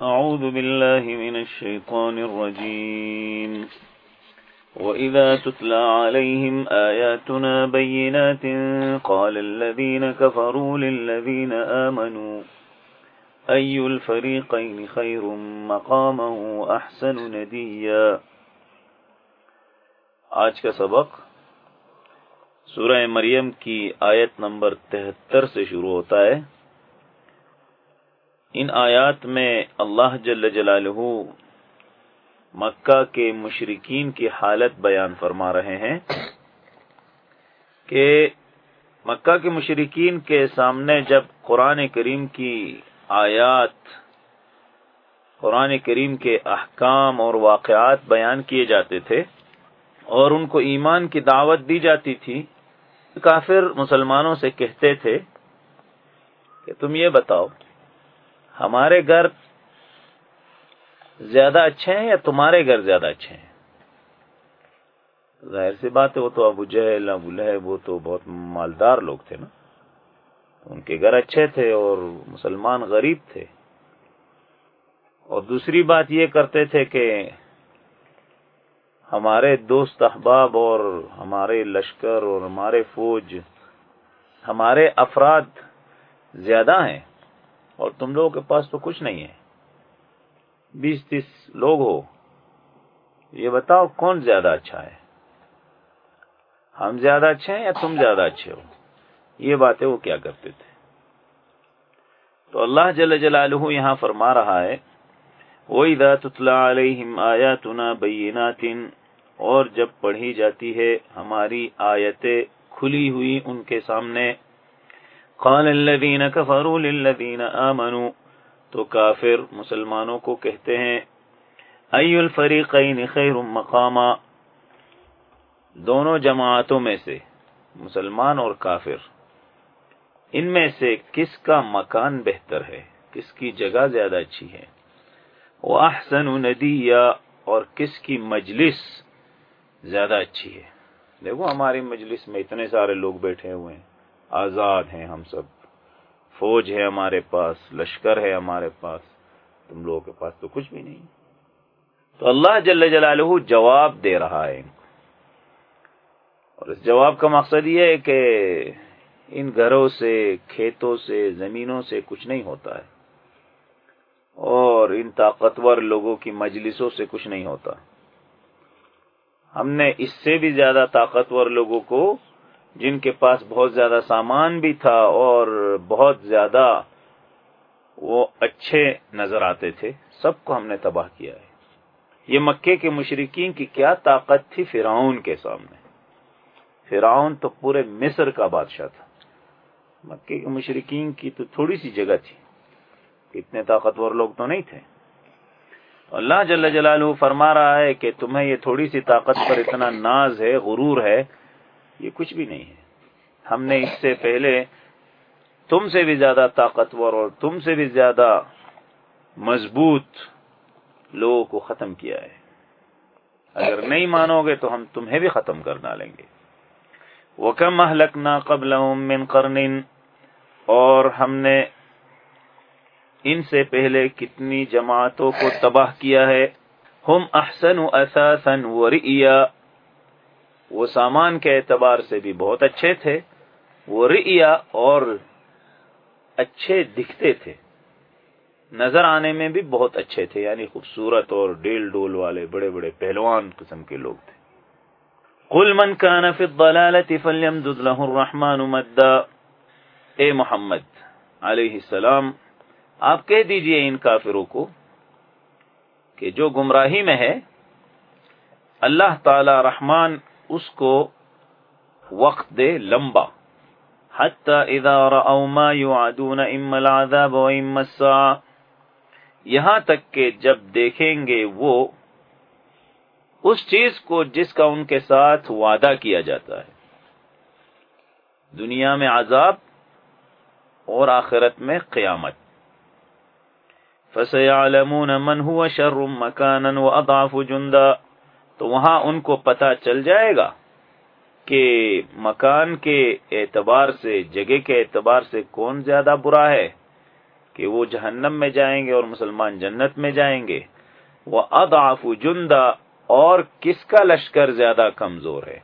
أعوذ بالله من الشيطان الرجيم. وإذا تتلى عليهم آياتنا بينات، قال الذين كفروا للذين آمنوا، أي الفريقين خير مقاما وأحسن نديا؟ آج کا سبق سورہ مریم کی آیت نمبر تہتر سے شروع ہوتا ہے۔ ان آیات میں اللہ جل جلالہ مکہ کے مشرقین کی حالت بیان فرما رہے ہیں کہ مکہ کے مشرقین کے سامنے جب قرآن کریم کی آیات، قرآن کریم کے احکام اور واقعات بیان کیے جاتے تھے اور ان کو ایمان کی دعوت دی جاتی تھی، کافر مسلمانوں سے کہتے تھے کہ تم یہ بتاؤ ہمارے گھر زیادہ اچھے ہیں یا تمہارے گھر زیادہ اچھے ہیں؟ ظاہر سی بات ہے، وہ تو ابو جہل، ابو لہب، وہ تو بہت مالدار لوگ تھے نا۔ ان کے گھر اچھے تھے اور مسلمان غریب تھے۔ اور دوسری بات یہ کرتے تھے کہ ہمارے دوست احباب اور ہمارے لشکر اور ہمارے فوج، ہمارے افراد زیادہ ہیں۔ اور تم لوگوں کے پاس تو کچھ نہیں ہے۔ بیس تیس لوگ ہو۔ یہ بتاؤ کون زیادہ اچھا ہے؟ ہم زیادہ اچھے ہیں یا تم زیادہ اچھے ہو؟ یہ باتیں وہ کیا کرتے تھے؟ تو اللہ جل جلالہ یہاں فرما رہا ہے، وَإِذَا تُتْلَى عَلَيْهِمْ آيَاتُنَا بَيِّنَاتٍ، اور جب پڑھی جاتی ہے ہماری آیتیں کھلی ہوئی ان کے سامنے قال الذين كفروا للذين آمنوا تو کافر مسلمانوں کو کہتے ہیں ای الفریقین خیر مقاما؟ دونوں جماعتوں میں سے، مسلمان اور کافر۔ ان میں سے کس کا مکان بہتر ہے؟ کس کی جگہ زیادہ اچھی ہے؟ وہ احسن ندیا اور کس کی مجلس زیادہ اچھی ہے؟ دیکھو ہماری مجلس میں اتنے سارے لوگ بیٹھے ہوئے ہیں۔ آزاد ہیں ہم سب۔ فوج ہے ہمارے پاس، لشکر ہے ہمارے پاس۔ تم لوگوں کے پاس تو کچھ بھی نہیں۔ تو اللہ جل جلالہ جواب دے رہا ہے۔ اور اس جواب کا مقصد یہ ہے کہ ان گھروں سے، کھیتوں سے، زمینوں سے کچھ نہیں ہوتا ہے۔ اور ان طاقتور لوگوں کی مجلسوں سے کچھ نہیں ہوتا۔ ہم نے اس سے بھی زیادہ طاقتور لوگوں کو جن کے پاس بہت زیادہ سامان بھی تھا اور بہت زیادہ وہ اچھے نظر آتے تھے، سب کو ہم نے تباہ کیا ہے۔ یہ مکے کے مشرقین کی کیا طاقت تھی فرعون کے سامنے۔ فرعون تو پورے مصر کا بادشاہ تھا۔ مکے کے مشرقین کی تو تھوڑی سی جگہ تھی۔ اتنے طاقتور لوگ تو نہیں تھے۔ اللہ جل جلالہ فرما رہا ہے کہ تمہیں یہ تھوڑی سی طاقت پر اتنا ناز ہے، غرور ہے یہ کچھ بھی نہیں ہے۔ ہم نے اس سے پہلے تم سے بھی زیادہ طاقتور اور تم سے بھی زیادہ مضبوط لوگوں کو ختم کیا ہے۔ اگر نہیں مانو گے تو ہم تمہیں بھی ختم کر ڈالیں گے۔ وہ کم اہلکنا قبل قرن۔ اور ہم نے ان سے پہلے کتنی جماعتوں کو تباہ کیا ہے۔ ہم احسن اساسا ورئیا وہ سامان کے اعتبار سے بھی بہت اچھے تھے، وہ ریا اور اچھے دکھتے تھے۔ نظر آنے میں بھی بہت اچھے تھے یعنی خوبصورت اور ڈیل ڈول والے بڑے بڑے پہلوان قسم کے لوگ تھے۔ کل من کا نفل الرحمن مدا۔ اے محمد علیہ السلام، آپ کہہ دیجیے ان کافروں کو کہ جو گمراہی میں ہے، اللہ تعالی رحمان اس کو وقت دے لمبا۔ حتی اذا رأوا ما يعدون اما العذاب و اما الساعة۔ یہاں تک کہ جب دیکھیں گے وہ اس چیز کو جس کا ان کے ساتھ وعدہ کیا جاتا ہے۔ دنیا میں عذاب اور آخرت میں قیامت۔ فسيعلمون من هو شر مكانا واضعف جندا۔ تو وہاں ان کو پتا چل جائے گا کہ مکان کے اعتبار سے، جگہ کے اعتبار سے کون زیادہ برا ہے کہ وہ جہنم میں جائیں گے اور مسلمان جنت میں جائیں گے۔ وہ اداف جندہ اور کس کا لشکر زیادہ کمزور ہے؟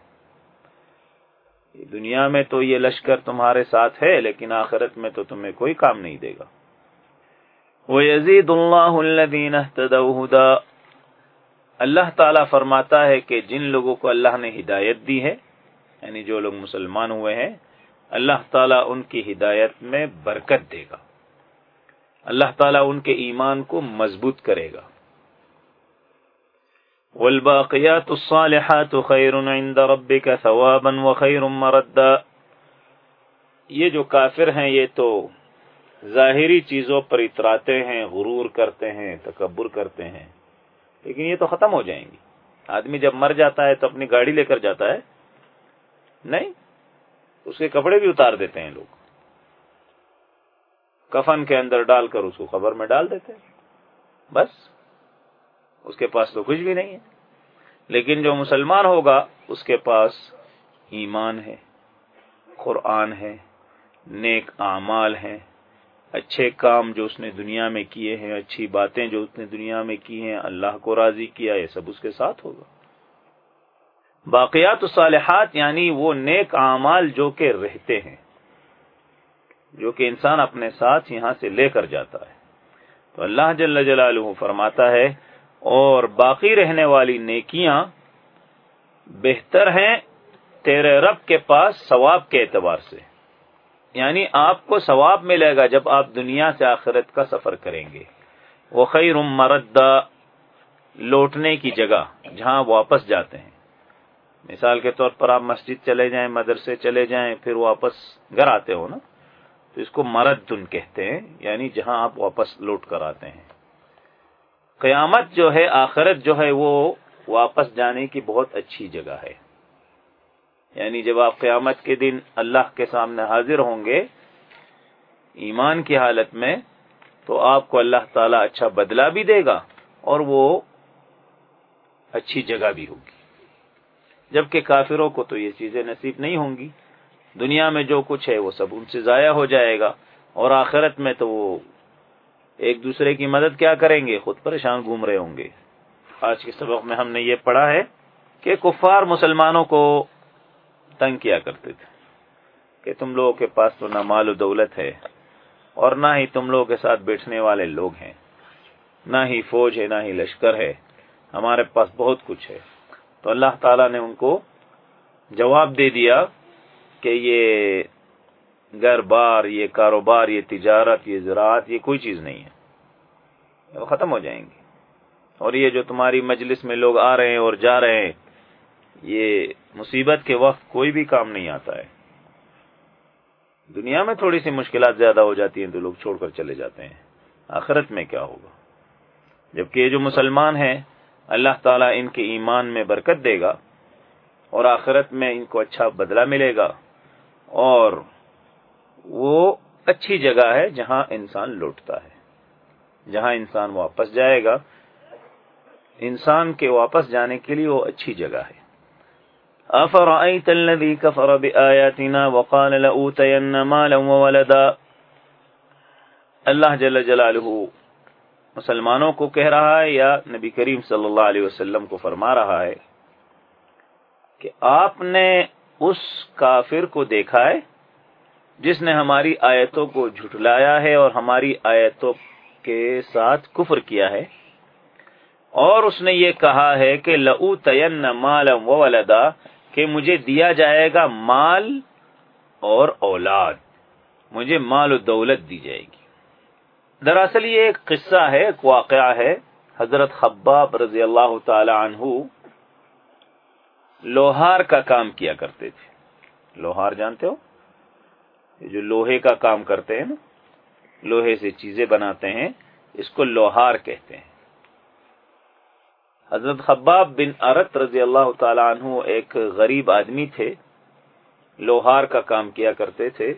دنیا میں تو یہ لشکر تمہارے ساتھ ہے، لیکن آخرت میں تو تمہیں کوئی کام نہیں دے گا۔ وہ یزید اللہ الدین اللہ تعالی فرماتا ہے کہ جن لوگوں کو اللہ نے ہدایت دی ہے یعنی جو لوگ مسلمان ہوئے ہیں، اللہ تعالیٰ ان کی ہدایت میں برکت دے گا۔ اللہ تعالیٰ ان کے ایمان کو مضبوط کرے گا۔ والباقیات الصالحات خیر عند ربك ثوابا وخیر مردا۔ یہ جو کافر ہیں، یہ تو ظاہری چیزوں پر اتراتے ہیں، غرور کرتے ہیں، تکبر کرتے ہیں۔ لیکن یہ تو ختم ہو جائیں گی۔ آدمی جب مر جاتا ہے تو اپنی گاڑی لے کر جاتا ہے۔ نہیں، اس کے کپڑے بھی اتار دیتے ہیں لوگ۔ کفن کے اندر ڈال کر اس کو خبر میں ڈال دیتے بس، اس کے پاس تو کچھ بھی نہیں ہے۔ لیکن جو مسلمان ہوگا، اس کے پاس ایمان ہے، قرآن ہے، نیک اعمال ہیں۔ اچھے کام جو اس نے دنیا میں کیے ہیں، اچھی باتیں جو اس نے دنیا میں کی ہیں، اللہ کو راضی کیا، یہ سب اس کے ساتھ ہوگا۔ باقیات الصالحات یعنی وہ نیک اعمال جو کہ رہتے ہیں، جو کہ انسان اپنے ساتھ یہاں سے لے کر جاتا ہے۔ تو اللہ جل جلالہ فرماتا ہے، اور باقی رہنے والی نیکیاں بہتر ہیں تیرے رب کے پاس ثواب کے اعتبار سے۔ یعنی آپ کو ثواب ملے گا جب آپ دنیا سے آخرت کا سفر کریں گے۔ وہ خیر مردا لوٹنے کی جگہ، جہاں واپس جاتے ہیں۔ مثال کے طور پر آپ مسجد چلے جائیں، مدرسے چلے جائیں، پھر واپس گھر آتے ہو نا، تو اس کو مرد دن کہتے ہیں یعنی جہاں آپ واپس لوٹ کر آتے ہیں۔ قیامت جو ہے، آخرت جو ہے، وہ واپس جانے کی بہت اچھی جگہ ہے۔ یعنی جب آپ قیامت کے دن اللہ کے سامنے حاضر ہوں گے ایمان کی حالت میں، تو آپ کو اللہ تعالی اچھا بدلہ بھی دے گا اور وہ اچھی جگہ بھی ہوگی۔ جبکہ کافروں کو تو یہ چیزیں نصیب نہیں ہوں گی۔ دنیا میں جو کچھ ہے وہ سب ان سے ضائع ہو جائے گا اور آخرت میں تو وہ ایک دوسرے کی مدد کیا کریں گے؟ خود پریشان گھوم رہے ہوں گے۔ آج کے سبق میں ہم نے یہ پڑھا ہے کہ کفار مسلمانوں کو تنگ کیا کرتے تھے کہ تم لوگوں کے پاس تو نہ مال و دولت ہے اور نہ ہی تم لوگوں کے ساتھ بیٹھنے والے لوگ ہیں۔ نہ ہی فوج ہے، نہ ہی لشکر ہے۔ ہمارے پاس بہت کچھ ہے۔ تو اللہ تعالیٰ نے ان کو جواب دے دیا کہ یہ گھر بار، یہ کاروبار، یہ تجارت، یہ زراعت، یہ کوئی چیز نہیں ہے۔ وہ ختم ہو جائیں گی اور یہ جو تمہاری مجلس میں لوگ آ رہے ہیں اور جا رہے ہیں یہ مصیبت کے وقت کوئی بھی کام نہیں آتا ہے۔ دنیا میں تھوڑی سی مشکلات زیادہ ہو جاتی ہیں تو لوگ چھوڑ کر چلے جاتے ہیں۔ آخرت میں کیا ہوگا؟ جبکہ یہ جو مسلمان ہیں، اللہ تعالیٰ ان کے ایمان میں برکت دے گا اور آخرت میں ان کو اچھا بدلہ ملے گا۔ اور وہ اچھی جگہ ہے جہاں انسان لوٹتا ہے، جہاں انسان واپس جائے گا۔ انسان کے واپس جانے کے لیے وہ اچھی جگہ ہے۔ افرأيت الذي كفر بآياتنا وقال لأوتين مالا وولدا؟ اللہ جل جلالہ مسلمانوں کو کہہ رہا ہے یا نبی کریم صلی اللہ علیہ وسلم کو فرما رہا ہے کہ آپ نے اس کافر کو دیکھا ہے جس نے ہماری آیتوں کو جھٹلایا ہے اور ہماری آیتوں کے ساتھ کفر کیا ہے؟ اور اس نے یہ کہا ہے کہ لو تین مالم ولدا کہ مجھے دیا جائے گا مال اور اولاد۔ مجھے مال و دولت دی جائے گی۔ دراصل یہ ایک قصہ ہے، ایک واقعہ ہے۔ حضرت خباب رضی اللہ تعالی عنہ لوہار کا کام کیا کرتے تھے۔ لوہار جانتے ہو؟ جو لوہے کا کام کرتے ہیں نا، لوہے سے چیزیں بناتے ہیں، اس کو لوہار کہتے ہیں۔ حضرت خباب بن ارت رضی اللہ تعالی عنہ ایک غریب آدمی تھے، لوہار کا کام کیا کرتے تھے۔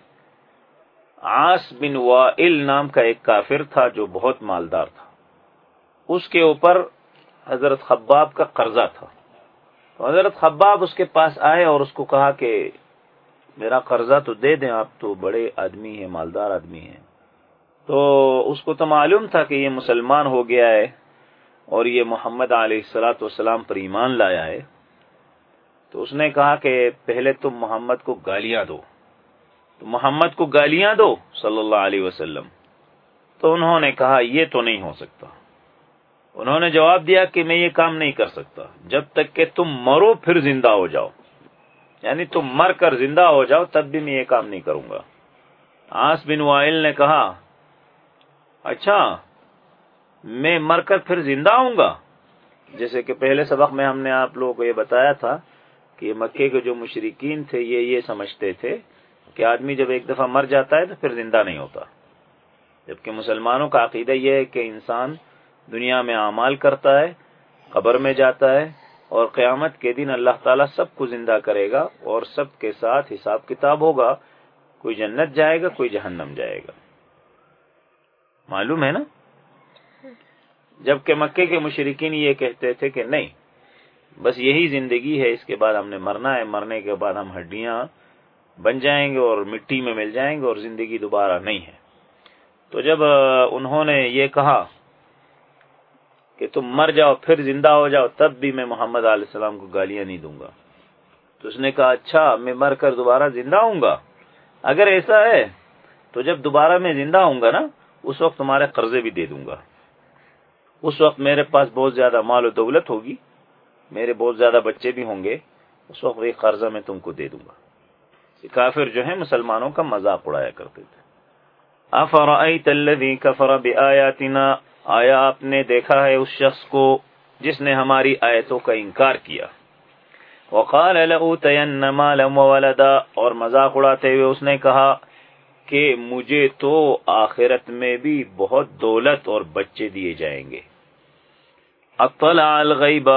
آس بن وائل نام کا ایک کافر تھا جو بہت مالدار تھا۔ اس کے اوپر حضرت خباب کا قرضہ تھا۔ تو حضرت خباب اس کے پاس آئے اور اس کو کہا کہ، میرا قرضہ تو دے دیں، آپ تو بڑے آدمی ہیں، مالدار آدمی ہیں۔ تو اس کو تو معلوم تھا کہ یہ مسلمان ہو گیا ہے۔ اور یہ محمد علیہ السلاۃ والسلام پر ایمان لایا ہے، تو اس نے کہا کہ پہلے تم محمد کو گالیاں دو۔ تو محمد کو گالیاں دو صلی اللہ علیہ وسلم۔ تو انہوں نے کہا، یہ تو نہیں ہو سکتا۔ انہوں نے جواب دیا کہ میں یہ کام نہیں کر سکتا۔ جب تک کہ تم مرو، پھر زندہ ہو جاؤ۔ یعنی تم مر کر زندہ ہو جاؤ، تب بھی میں یہ کام نہیں کروں گا۔ آس بن وائل نے کہا اچھا میں مر کر پھر زندہ ہوں گا؟ جیسے کہ پہلے سبق میں ہم نے آپ لوگوں کو یہ بتایا تھا کہ مکے کے جو مشرقین تھے، یہ یہ سمجھتے تھے کہ آدمی جب ایک دفعہ مر جاتا ہے تو پھر زندہ نہیں ہوتا۔ جبکہ مسلمانوں کا عقیدہ یہ ہے کہ انسان دنیا میں اعمال کرتا ہے، قبر میں جاتا ہے اور قیامت کے دن اللہ تعالیٰ سب کو زندہ کرے گا اور سب کے ساتھ حساب کتاب ہوگا۔ کوئی جنت جائے گا، کوئی جہنم جائے گا۔ معلوم ہے نا؟ جبکہ مکے کے مشرقین یہ کہتے تھے کہ نہیں، بس یہی زندگی ہے، اس کے بعد ہم نے مرنا ہے، مرنے کے بعد ہم ہڈیاں بن جائیں گے اور مٹی میں مل جائیں گے اور زندگی دوبارہ نہیں ہے۔ تو جب انہوں نے یہ کہا کہ تم مر جاؤ، پھر زندہ ہو جاؤ، تب بھی میں محمد علیہ السلام کو گالیاں نہیں دوں گا۔ تو اس نے کہا اچھا میں مر کر دوبارہ زندہ ہوں گا۔ اگر ایسا ہے، تو جب دوبارہ میں زندہ ہوں گا نا، اس وقت تمہارے قرضے بھی دے دوں گا۔ اس وقت میرے پاس بہت زیادہ مال و دولت ہوگی، میرے بہت زیادہ بچے بھی ہوں گے، اس وقت ایک قرضہ میں تم کو دے دوں گا۔ کافر جو ہے مسلمانوں کا مذاق اڑایا کرتے تھے۔ کفر بآیاتنا؟ آیا آپ نے دیکھا ہے اس شخص کو جس نے ہماری آیتوں کا انکار کیا؟ وقال مالا وولدا اور مذاق اڑاتے ہوئے اس نے کہا کہ مجھے تو آخرت میں بھی بہت دولت اور بچے دیے جائیں گے۔ اطلع الغیب۔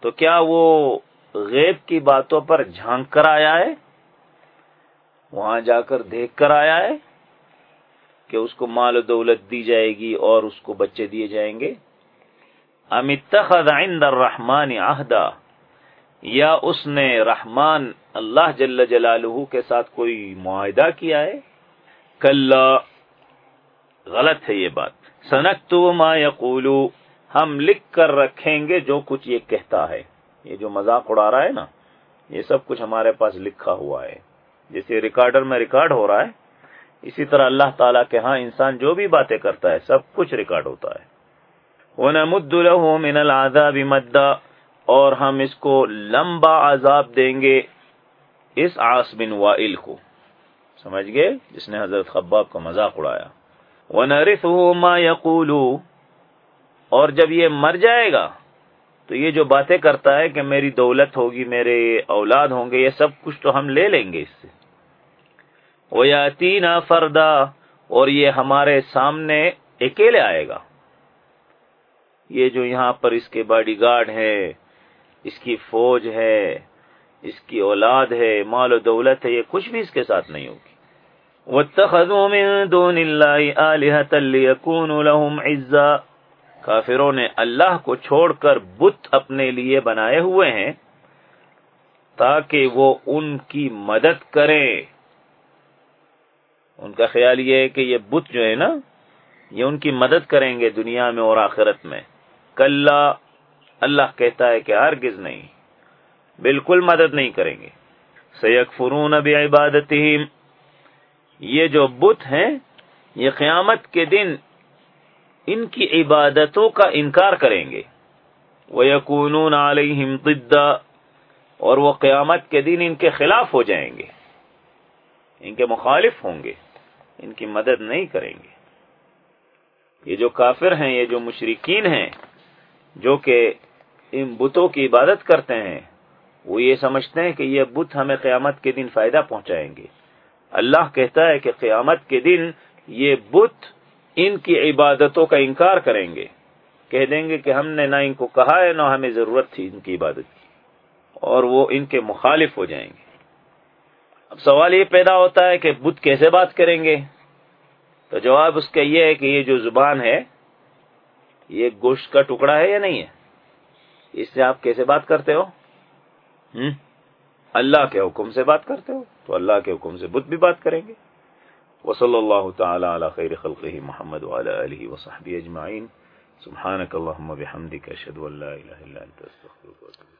تو کیا وہ غیب کی باتوں پر جھانک کر آیا ہے؟ وہاں جا کر دیکھ کر آیا ہے کہ اس کو مال و دولت دی جائے گی اور اس کو بچے دیے جائیں گے۔ عند الرحمن عہدہ یا اس نے رحمان اللہ جل جلالہ کے ساتھ کوئی معاہدہ کیا ہے؟ کل غلط ہے یہ بات۔ سنک تو ما یقولو۔ ہم لکھ کر رکھیں گے جو کچھ یہ کہتا ہے۔ یہ جو مذاق اڑا رہا ہے نا، یہ سب کچھ ہمارے پاس لکھا ہوا ہے۔ جیسے ریکارڈر میں ریکارڈ ہو رہا ہے، اسی طرح اللہ تعالیٰ کے ہاں انسان جو بھی باتیں کرتا ہے، سب کچھ ریکارڈ ہوتا ہے۔ وَنَمُدُّ لَهُ مِنَ الْعَذَابِ مَدَّ اور ہم اس کو لمبا عذاب دیں گے۔ اس آس بن وائل کو۔ سمجھ گئے؟ جس نے حضرت خباب کا مذاق اڑایا۔ وَنَرِثُهُ مَا يَقُولُ اور جب یہ مر جائے گا، تو یہ جو باتیں کرتا ہے کہ میری دولت ہوگی، میرے اولاد ہوں گے، یہ سب کچھ تو ہم لے لیں گے اس سے۔ وہ یا فردا، اور یہ ہمارے سامنے اکیلے آئے گا۔ یہ جو یہاں پر اس کے باڈی گارڈ ہے اس کی فوج ہے، اس کی اولاد ہے، مال و دولت ہے، یہ کچھ بھی اس کے ساتھ نہیں ہوگی۔ وَاتَّخَذُوا مِن دُونِ اللَّهِ آلِهَةً لِيَكُونُوا لَهُمْ عِزَّا کافروں نے اللہ کو چھوڑ کر بت اپنے لیے بنائے ہوئے ہیں تاکہ وہ ان کی مدد کریں۔ ان کا خیال یہ ہے کہ یہ بت جو ہے نا، یہ ان کی مدد کریں گے دنیا میں اور آخرت میں۔ کل اللہ کہتا ہے کہ ہرگز نہیں، بالکل مدد نہیں کریں گے۔ سید فرون اب عبادت یہ جو بت ہیں، یہ قیامت کے دن ان کی عبادتوں کا انکار کریں گے۔ وہ یقون علیہم ضدہ اور وہ قیامت کے دن ان کے خلاف ہو جائیں گے۔ ان کے مخالف ہوں گے۔ ان کی مدد نہیں کریں گے۔ یہ جو کافر ہیں، یہ جو مشرقین ہیں، جو کہ ان بتوں کی عبادت کرتے ہیں، وہ یہ سمجھتے ہیں کہ یہ بت ہمیں قیامت کے دن فائدہ پہنچائیں گے۔ اللہ کہتا ہے کہ قیامت کے دن یہ بت ان کی عبادتوں کا انکار کریں گے، کہہ دیں گے کہ ہم نے نہ ان کو کہا ہے، نہ ہمیں ضرورت تھی ان کی عبادت کی، اور وہ ان کے مخالف ہو جائیں گے۔ اب سوال یہ پیدا ہوتا ہے کہ بدھ کیسے بات کریں گے؟ تو جواب اس کا یہ ہے کہ یہ جو زبان ہے، یہ گوشت کا ٹکڑا ہے یا نہیں ہے؟ اس سے آپ کیسے بات کرتے ہو؟ اللہ کے حکم سے بات کرتے ہو، تو اللہ کے حکم سے بدھ بھی بات کریں گے۔ وصلی اللہ تعالی علی خیر خلقه محمد وعلى آلہ وصحبه اجمعین سبحانك اللهم بحمدک اشهد ان لا اله الا انت استغفرك استغفرک